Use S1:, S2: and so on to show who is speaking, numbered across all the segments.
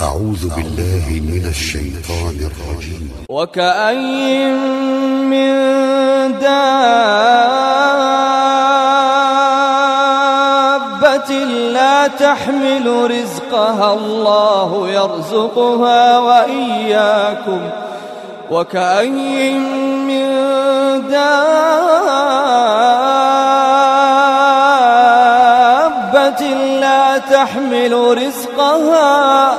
S1: أعوذ بالله من الشيطان الرجيم.
S2: وكأين من دابة لا تحمل رزقها الله يرزقها وإياكم. وكأين من دابة لا تحمل رزقها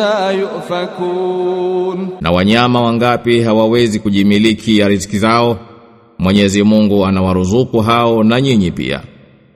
S2: anna yufakun.
S3: Na wanyama wangapi hawawezi kujimiliki ya riziki zao? Mwenyezi Mungu anawaruzuku hao na nyinyi pia.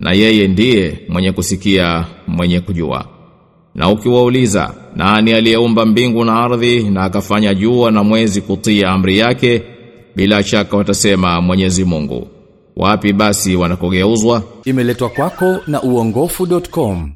S3: Na yeye ndiye mwenye kusikia mwenye kujua. Na ukiwauliza nani aliyeumba mbingu na ardhi na akafanya jua na mwezi kutia amri yake? Bila shaka watasema Mwenyezi Mungu. Wapi basi wanakogeuzwa?
S4: Imeletwa kwako na uongofu.com